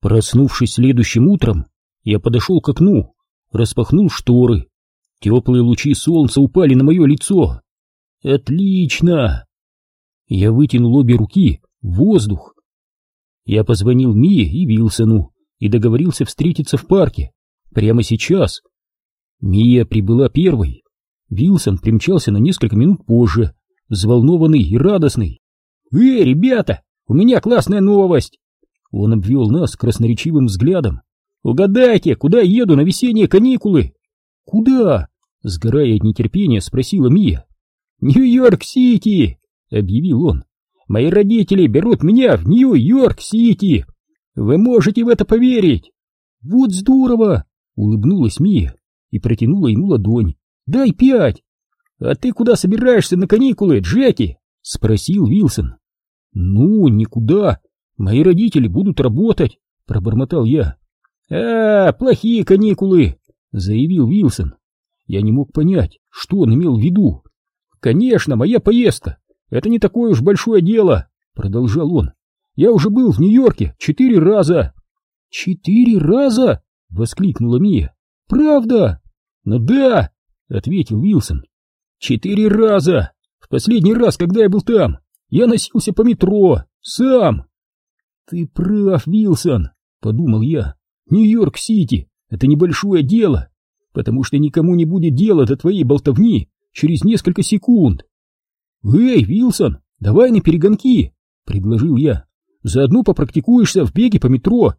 Проснувшись следующим утром, я подошел к окну, распахнул шторы. Теплые лучи солнца упали на мое лицо. Отлично! Я вытянул обе руки в воздух. Я позвонил Мие и Вилсону и договорился встретиться в парке. Прямо сейчас. Мия прибыла первой. Вилсон примчался на несколько минут позже, взволнованный и радостный. «Эй, ребята, у меня классная новость!» Он обвел нас красноречивым взглядом. «Угадайте, куда еду на весенние каникулы?» «Куда?» — сгорая от нетерпения, спросила Мия. «Нью-Йорк-Сити!» — объявил он. «Мои родители берут меня в Нью-Йорк-Сити! Вы можете в это поверить!» «Вот здорово!» — улыбнулась Мия и протянула ему ладонь. «Дай пять!» «А ты куда собираешься на каникулы, Джеки?» — спросил Вилсон. «Ну, никуда. Мои родители будут работать», — пробормотал я. «А, плохие каникулы», — заявил Вилсон. Я не мог понять, что он имел в виду. «Конечно, моя поездка. Это не такое уж большое дело», — продолжал он. «Я уже был в Нью-Йорке четыре раза». «Четыре раза?» — воскликнула Мия. «Правда?» «Ну да», — ответил Вилсон. «Четыре раза! В последний раз, когда я был там, я носился по метро, сам!» «Ты прав, Вилсон», — подумал я. «Нью-Йорк-Сити — это небольшое дело, потому что никому не будет дела до твоей болтовни через несколько секунд». «Эй, Вилсон, давай на перегонки!» — предложил я. «Заодно попрактикуешься в беге по метро».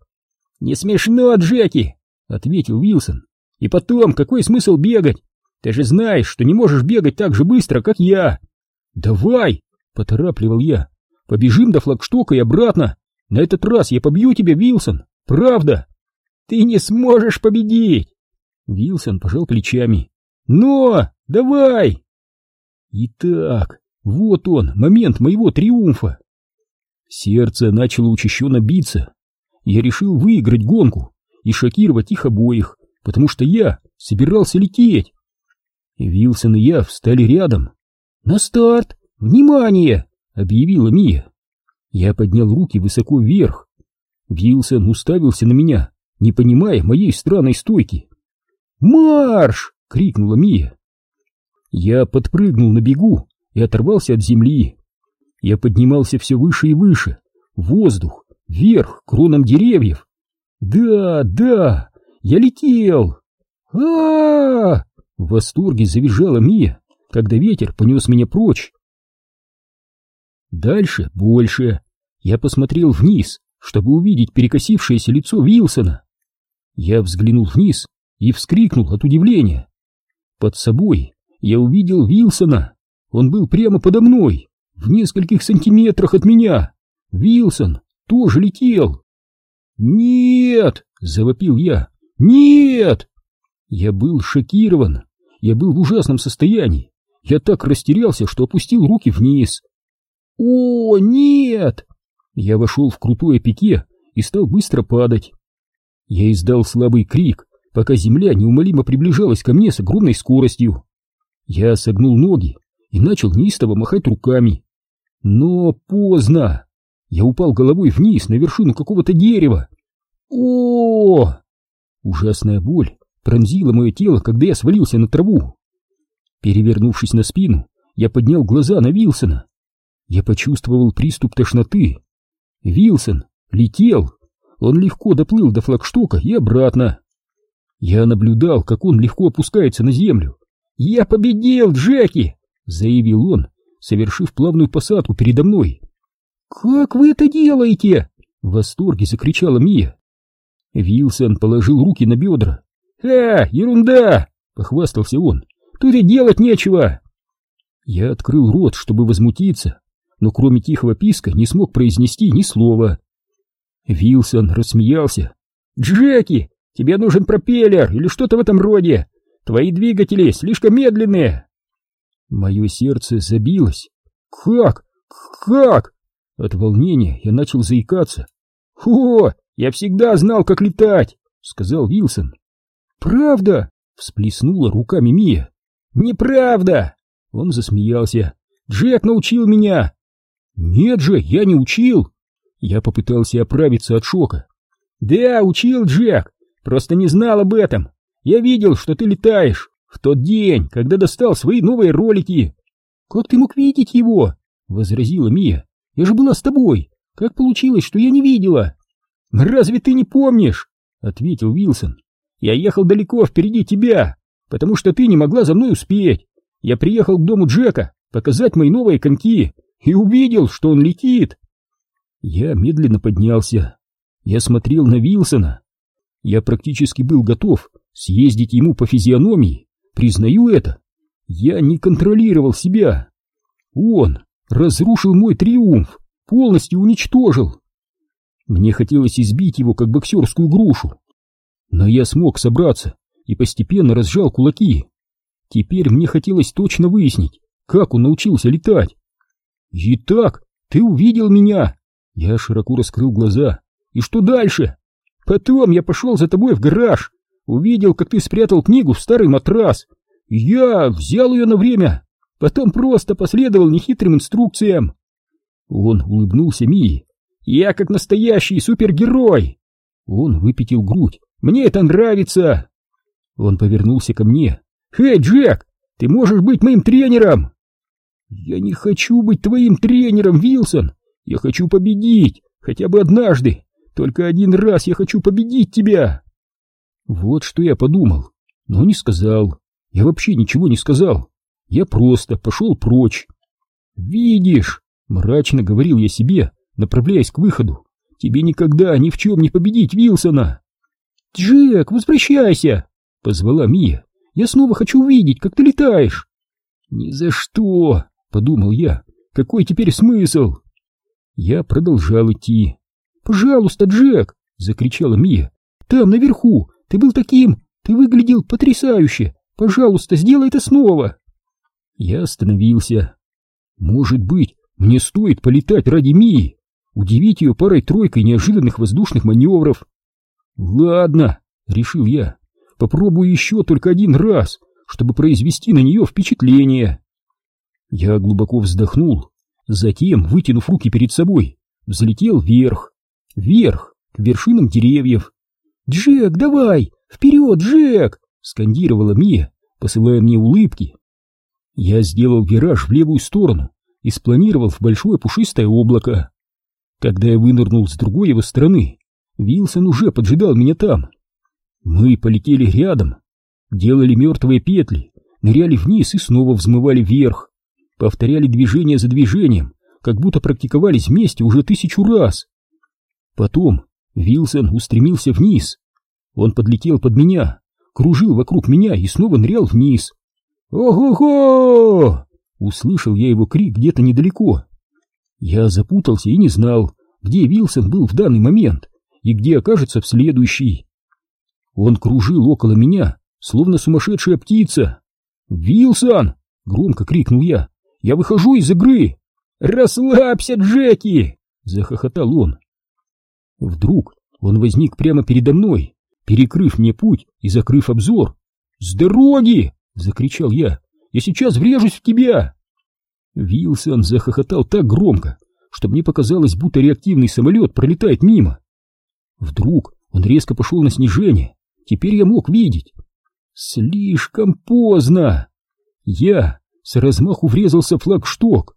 «Не смешно, Джеки!» — ответил Вилсон. «И потом, какой смысл бегать? Ты же знаешь, что не можешь бегать так же быстро, как я!» «Давай!» — поторапливал я. «Побежим до флагштока и обратно! На этот раз я побью тебя, Вилсон! Правда!» «Ты не сможешь победить!» Вилсон пожал плечами. «Но! Давай!» Итак, вот он, момент моего триумфа. Сердце начало учащенно биться. Я решил выиграть гонку и шокировать их обоих, потому что я собирался лететь. Вилсон и я встали рядом. «На старт! Внимание!» — объявила Мия. Я поднял руки высоко вверх. Вилсон уставился на меня, не понимая моей странной стойки. «Марш!» — крикнула Мия. Я подпрыгнул на бегу и оторвался от земли. Я поднимался все выше и выше, воздух, вверх, кронам деревьев. «Да, да, я летел!» -а В восторге завизжала Мия, когда ветер понес меня прочь. Дальше больше. Я посмотрел вниз, чтобы увидеть перекосившееся лицо Вилсона. Я взглянул вниз и вскрикнул от удивления. Под собой я увидел Вилсона. Он был прямо подо мной, в нескольких сантиметрах от меня. Вилсон тоже летел. «Нет!» — завопил я. «Нет!» Я был шокирован. Я был в ужасном состоянии. Я так растерялся, что опустил руки вниз. «О, нет!» Я вошел в крутое пике и стал быстро падать. Я издал слабый крик, пока земля неумолимо приближалась ко мне с огромной скоростью. Я согнул ноги и начал неистово махать руками. Но поздно. Я упал головой вниз на вершину какого-то дерева. О! Ужасная боль пронзила мое тело, когда я свалился на траву. Перевернувшись на спину, я поднял глаза на Вилсона. Я почувствовал приступ тошноты. Вилсон летел. Он легко доплыл до флагштока и обратно. Я наблюдал, как он легко опускается на землю. «Я победил, Джеки!» — заявил он, совершив плавную посадку передо мной. «Как вы это делаете?» — в восторге закричала Мия. Вилсон положил руки на бедра. «А, ерунда!» — похвастался он. «Тут и делать нечего!» Я открыл рот, чтобы возмутиться, но кроме тихого писка не смог произнести ни слова. Вилсон рассмеялся. «Джеки, тебе нужен пропеллер или что-то в этом роде! Твои двигатели слишком медленные!» Мое сердце забилось. «Как? Как?» От волнения я начал заикаться. «О, я всегда знал, как летать!» — сказал Вилсон. «Правда?» — всплеснула руками Мия. «Неправда!» — он засмеялся. «Джек научил меня!» «Нет же, я не учил!» Я попытался оправиться от шока. Да, учил Джек, просто не знал об этом. Я видел, что ты летаешь в тот день, когда достал свои новые ролики. Как ты мог видеть его? возразила Мия. Я же была с тобой. Как получилось, что я не видела? Разве ты не помнишь? ответил Вилсон. Я ехал далеко впереди тебя, потому что ты не могла за мной успеть. Я приехал к дому Джека показать мои новые коньки и увидел, что он летит. Я медленно поднялся. Я смотрел на Вилсона. Я практически был готов съездить ему по физиономии. Признаю это. Я не контролировал себя. Он разрушил мой триумф, полностью уничтожил. Мне хотелось избить его, как боксерскую грушу. Но я смог собраться и постепенно разжал кулаки. Теперь мне хотелось точно выяснить, как он научился летать. «Итак, ты увидел меня?» Я широко раскрыл глаза. «И что дальше?» «Потом я пошел за тобой в гараж, увидел, как ты спрятал книгу в старый матрас. Я взял ее на время, потом просто последовал нехитрым инструкциям». Он улыбнулся Мии. «Я как настоящий супергерой!» Он выпятил грудь. «Мне это нравится!» Он повернулся ко мне. «Эй, Джек, ты можешь быть моим тренером!» «Я не хочу быть твоим тренером, Вилсон! Я хочу победить, хотя бы однажды! Только один раз я хочу победить тебя!» Вот что я подумал, но не сказал. Я вообще ничего не сказал. Я просто пошел прочь. «Видишь!» — мрачно говорил я себе, направляясь к выходу. «Тебе никогда ни в чем не победить Вилсона!» «Джек, возвращайся!» — позвала Мия. «Я снова хочу увидеть, как ты летаешь!» «Ни за что!» — подумал я. «Какой теперь смысл?» Я продолжал идти. «Пожалуйста, Джек!» — закричала Мия. «Там, наверху! Ты был таким! Ты выглядел потрясающе! Пожалуйста, сделай это снова!» Я остановился. «Может быть, мне стоит полетать ради Мии, удивить ее парой-тройкой неожиданных воздушных маневров?» «Ладно», — решил я, — «попробую еще только один раз, чтобы произвести на нее впечатление». Я глубоко вздохнул, затем, вытянув руки перед собой, взлетел вверх, вверх, к вершинам деревьев. «Джек, давай! Вперед, Джек!» — скандировала Мия, посылая мне улыбки. Я сделал вираж в левую сторону и спланировал в большое пушистое облако. Когда я вынырнул с другой его стороны, Вилсон уже поджидал меня там. Мы полетели рядом, делали мертвые петли, ныряли вниз и снова взмывали вверх повторяли движение за движением, как будто практиковались вместе уже тысячу раз. Потом Вилсон устремился вниз. Он подлетел под меня, кружил вокруг меня и снова нырял вниз. «Ого-го!» Услышал я его крик где-то недалеко. Я запутался и не знал, где Вилсон был в данный момент и где окажется в следующий. Он кружил около меня, словно сумасшедшая птица. «Вилсон!» — громко крикнул я. Я выхожу из игры! Расслабься, Джеки!» — захохотал он. Вдруг он возник прямо передо мной, перекрыв мне путь и закрыв обзор. «С дороги!» — закричал я. «Я сейчас врежусь в тебя!» Вилсон захохотал так громко, что мне показалось, будто реактивный самолет пролетает мимо. Вдруг он резко пошел на снижение. Теперь я мог видеть. Слишком поздно. Я с размаху врезался флагшток.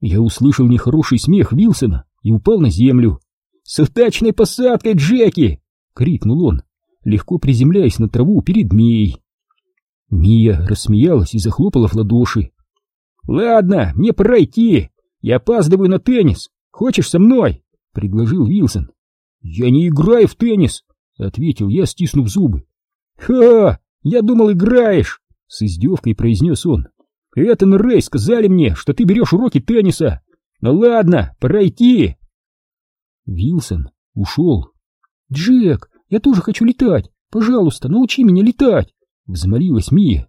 Я услышал нехороший смех Вилсона и упал на землю. «С удачной посадкой, Джеки!» — крикнул он, легко приземляясь на траву перед Мией. Мия рассмеялась и захлопала в ладоши. «Ладно, мне пора идти. Я опаздываю на теннис. Хочешь со мной?» — предложил Вилсон. «Я не играю в теннис», — ответил я, стиснув зубы. «Ха! Я думал, играешь!» — с издевкой произнес он. Этон и Рэй сказали мне, что ты берешь уроки тенниса. Ну ладно, пора идти. Вилсон ушел. Джек, я тоже хочу летать. Пожалуйста, научи меня летать. Взмолилась Мия.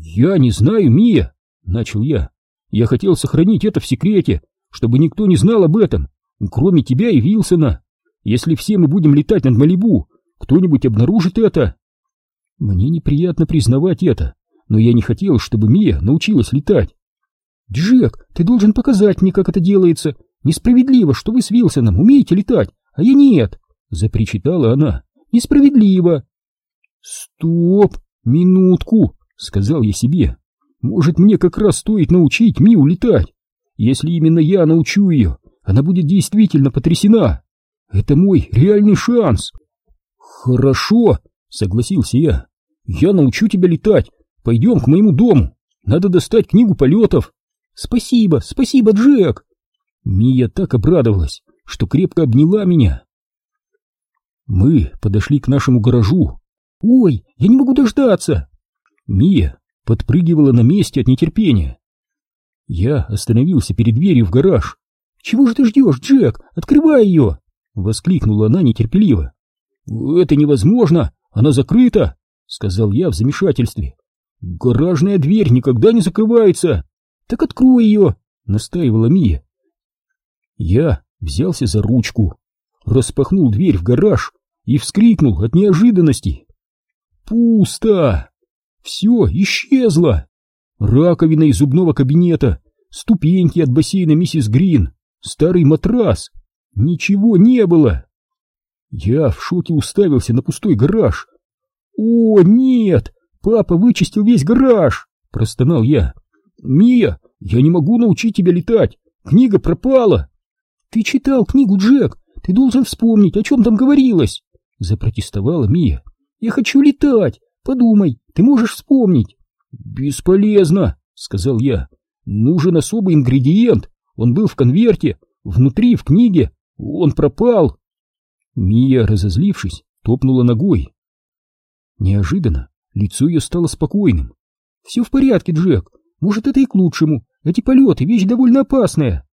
Я не знаю, Мия, начал я. Я хотел сохранить это в секрете, чтобы никто не знал об этом, кроме тебя и Вилсона. Если все мы будем летать над Малибу, кто-нибудь обнаружит это. Мне неприятно признавать это, но я не хотел, чтобы Мия научилась летать. «Джек, ты должен показать мне, как это делается. Несправедливо, что вы с Вилсоном умеете летать, а я нет», — запричитала она. «Несправедливо!» «Стоп! Минутку!» — сказал я себе. «Может, мне как раз стоит научить Мию летать? Если именно я научу ее, она будет действительно потрясена. Это мой реальный шанс!» «Хорошо!» — согласился я. «Я научу тебя летать. Пойдем к моему дому. Надо достать книгу полетов». «Спасибо, спасибо, Джек!» Мия так обрадовалась, что крепко обняла меня. Мы подошли к нашему гаражу. «Ой, я не могу дождаться!» Мия подпрыгивала на месте от нетерпения. Я остановился перед дверью в гараж. «Чего же ты ждешь, Джек? Открывай ее!» — воскликнула она нетерпеливо. «Это невозможно! Она закрыта!» — сказал я в замешательстве. «Гаражная дверь никогда не закрывается!» «Так открой ее!» — настаивала Мия. Я взялся за ручку, распахнул дверь в гараж и вскрикнул от неожиданности. Пусто! Все исчезло! Раковина из зубного кабинета, ступеньки от бассейна миссис Грин, старый матрас. Ничего не было! Я в шоке уставился на пустой гараж. «О, нет! Папа вычистил весь гараж!» — простонал я. «Мия, я не могу научить тебя летать! Книга пропала!» «Ты читал книгу, Джек! Ты должен вспомнить, о чем там говорилось!» Запротестовала Мия. «Я хочу летать! Подумай, ты можешь вспомнить!» «Бесполезно!» — сказал я. «Нужен особый ингредиент! Он был в конверте, внутри, в книге! Он пропал!» Мия, разозлившись, топнула ногой. Неожиданно лицо ее стало спокойным. «Все в порядке, Джек. Может, это и к лучшему. Эти полеты — вещь довольно опасная».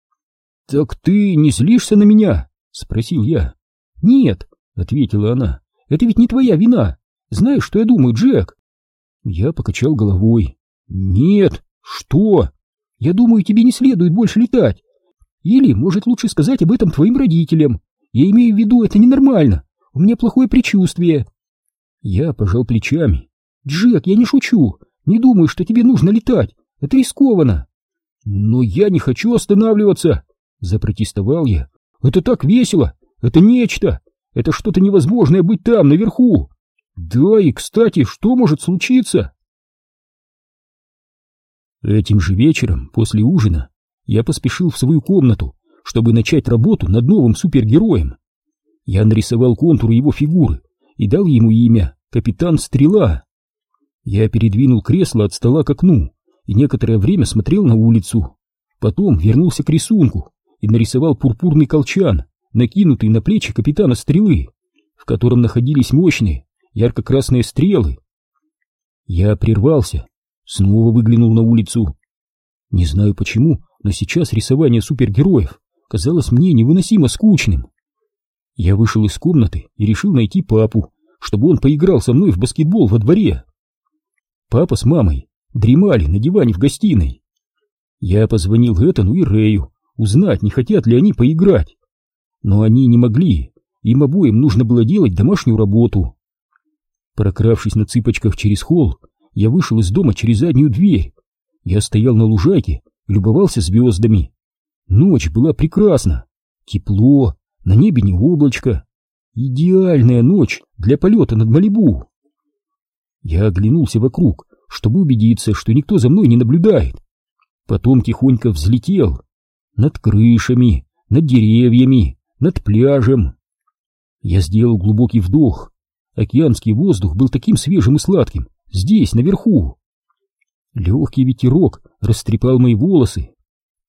«Так ты не злишься на меня?» — спросил я. «Нет», — ответила она, — «это ведь не твоя вина. Знаешь, что я думаю, Джек?» Я покачал головой. «Нет, что? Я думаю, тебе не следует больше летать. Или, может, лучше сказать об этом твоим родителям. Я имею в виду, это ненормально. У меня плохое предчувствие». Я пожал плечами. «Джек, я не шучу. Не думаю, что тебе нужно летать. Это рискованно». «Но я не хочу останавливаться», Запротестовал я. Это так весело! Это нечто! Это что-то невозможное быть там, наверху! Да, и, кстати, что может случиться? Этим же вечером, после ужина, я поспешил в свою комнату, чтобы начать работу над новым супергероем. Я нарисовал контур его фигуры и дал ему имя Капитан Стрела. Я передвинул кресло от стола к окну и некоторое время смотрел на улицу. Потом вернулся к рисунку и нарисовал пурпурный колчан, накинутый на плечи капитана стрелы, в котором находились мощные ярко-красные стрелы. Я прервался, снова выглянул на улицу. Не знаю почему, но сейчас рисование супергероев казалось мне невыносимо скучным. Я вышел из комнаты и решил найти папу, чтобы он поиграл со мной в баскетбол во дворе. Папа с мамой дремали на диване в гостиной. Я позвонил Этану и Рэю, узнать, не хотят ли они поиграть. Но они не могли, им обоим нужно было делать домашнюю работу. Прокравшись на цыпочках через холл, я вышел из дома через заднюю дверь. Я стоял на лужайке, любовался звездами. Ночь была прекрасна, тепло, на небе не облачко. Идеальная ночь для полета над Малибу. Я оглянулся вокруг, чтобы убедиться, что никто за мной не наблюдает. Потом тихонько взлетел над крышами, над деревьями, над пляжем. Я сделал глубокий вдох. Океанский воздух был таким свежим и сладким, здесь, наверху. Легкий ветерок растрепал мои волосы.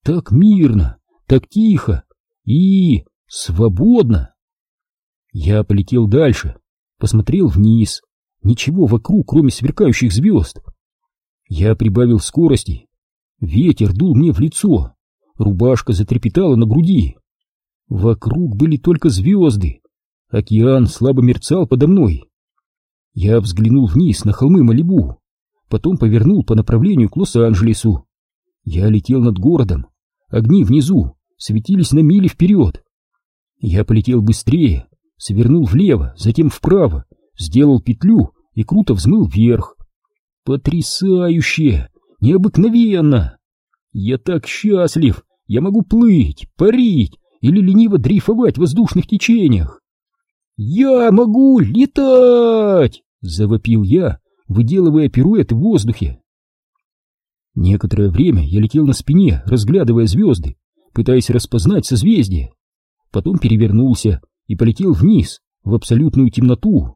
Так мирно, так тихо и свободно. Я полетел дальше, посмотрел вниз. Ничего вокруг, кроме сверкающих звезд. Я прибавил скорости. Ветер дул мне в лицо. Рубашка затрепетала на груди. Вокруг были только звезды. Океан слабо мерцал подо мной. Я взглянул вниз на холмы Малибу, потом повернул по направлению к Лос-Анджелесу. Я летел над городом. Огни внизу светились на мили вперед. Я полетел быстрее, свернул влево, затем вправо, сделал петлю и круто взмыл вверх. Потрясающе! Необыкновенно! Я так счастлив! Я могу плыть, парить или лениво дрейфовать в воздушных течениях. «Я могу летать!» — завопил я, выделывая пируэты в воздухе. Некоторое время я летел на спине, разглядывая звезды, пытаясь распознать созвездие. Потом перевернулся и полетел вниз, в абсолютную темноту.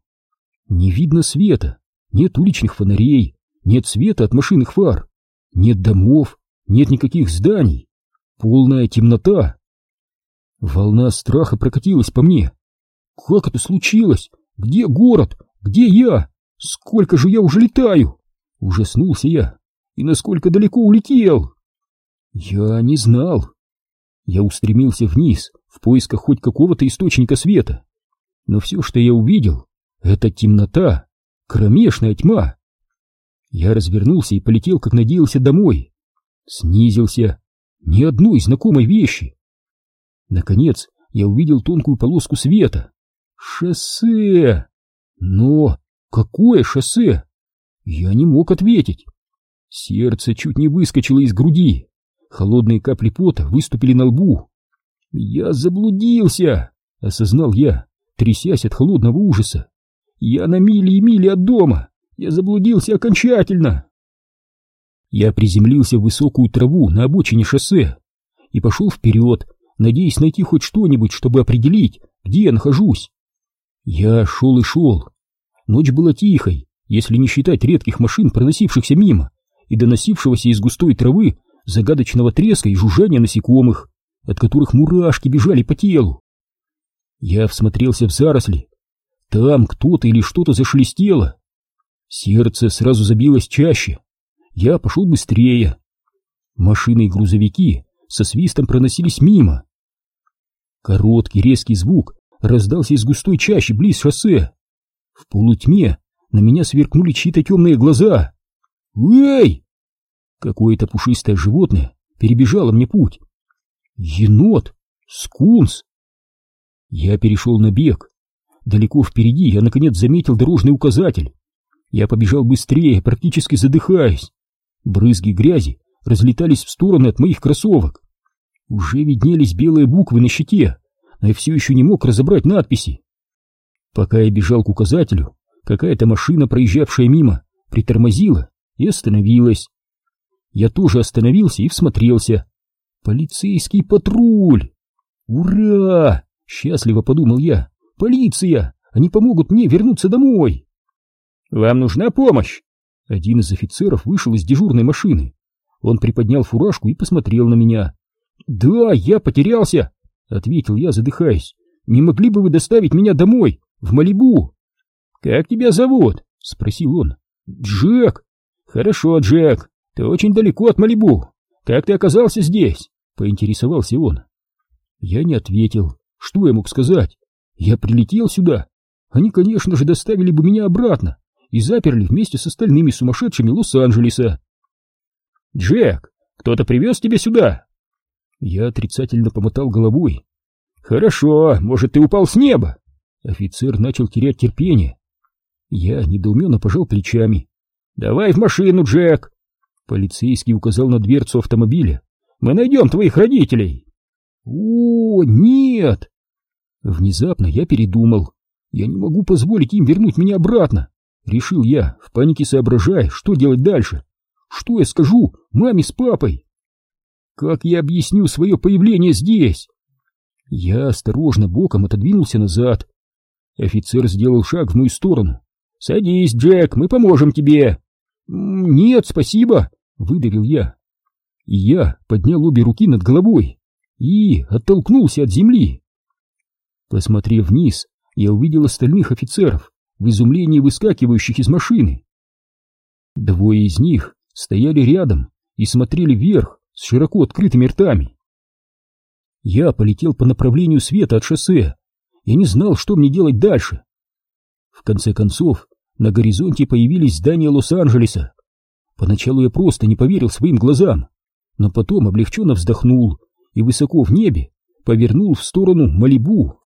Не видно света, нет уличных фонарей, нет света от машинных фар, нет домов, нет никаких зданий, полная темнота. Волна страха прокатилась по мне. Как это случилось? Где город? Где я? Сколько же я уже летаю? Ужаснулся я. И насколько далеко улетел? Я не знал. Я устремился вниз, в поисках хоть какого-то источника света. Но все, что я увидел, это темнота, кромешная тьма. Я развернулся и полетел, как надеялся, домой. Снизился. Ни одной знакомой вещи. Наконец, я увидел тонкую полоску света. Шоссе! Но какое шоссе? Я не мог ответить. Сердце чуть не выскочило из груди. Холодные капли пота выступили на лбу. «Я заблудился!» — осознал я, трясясь от холодного ужаса. «Я на мили и мили от дома! Я заблудился окончательно!» Я приземлился в высокую траву на обочине шоссе и пошел вперед, надеясь найти хоть что-нибудь, чтобы определить, где я нахожусь. Я шел и шел. Ночь была тихой, если не считать редких машин, проносившихся мимо, и доносившегося из густой травы загадочного треска и жужжания насекомых, от которых мурашки бежали по телу. Я всмотрелся в заросли. Там кто-то или что-то зашелестело. Сердце сразу забилось чаще. Я пошел быстрее. Машины и грузовики со свистом проносились мимо. Короткий резкий звук раздался из густой чащи близ шоссе. В полутьме на меня сверкнули чьи-то темные глаза. «Эй!» Какое-то пушистое животное перебежало мне путь. Енот! Скунс! Я перешел на бег. Далеко впереди я, наконец, заметил дорожный указатель. Я побежал быстрее, практически задыхаясь. Брызги грязи разлетались в стороны от моих кроссовок. Уже виднелись белые буквы на щите, но я все еще не мог разобрать надписи. Пока я бежал к указателю, какая-то машина, проезжавшая мимо, притормозила и остановилась. Я тоже остановился и всмотрелся. Полицейский патруль! Ура! Счастливо подумал я. Полиция! Они помогут мне вернуться домой! Вам нужна помощь? Один из офицеров вышел из дежурной машины. Он приподнял фуражку и посмотрел на меня. «Да, я потерялся!» — ответил я, задыхаясь. «Не могли бы вы доставить меня домой, в Малибу?» «Как тебя зовут?» — спросил он. «Джек». «Хорошо, Джек. Ты очень далеко от Малибу. Как ты оказался здесь?» — поинтересовался он. Я не ответил. Что я мог сказать? Я прилетел сюда. Они, конечно же, доставили бы меня обратно и заперли вместе с остальными сумасшедшими Лос-Анджелеса. «Джек, кто-то привез тебя сюда?» Я отрицательно помотал головой. «Хорошо, может, ты упал с неба?» Офицер начал терять терпение. Я недоуменно пожал плечами. «Давай в машину, Джек!» Полицейский указал на дверцу автомобиля. «Мы найдем твоих родителей!» «О, нет!» Внезапно я передумал. Я не могу позволить им вернуть меня обратно. Решил я, в панике соображая, что делать дальше. Что я скажу маме с папой? Как я объясню свое появление здесь? Я осторожно боком отодвинулся назад. Офицер сделал шаг в мою сторону. «Садись, Джек, мы поможем тебе!» «Нет, спасибо!» — выдавил я. И я поднял обе руки над головой и оттолкнулся от земли. Посмотрев вниз, я увидел остальных офицеров, в изумлении выскакивающих из машины. Двое из них стояли рядом и смотрели вверх с широко открытыми ртами. Я полетел по направлению света от шоссе. Я не знал, что мне делать дальше. В конце концов, на горизонте появились здания Лос-Анджелеса. Поначалу я просто не поверил своим глазам, но потом облегченно вздохнул и высоко в небе повернул в сторону Малибу.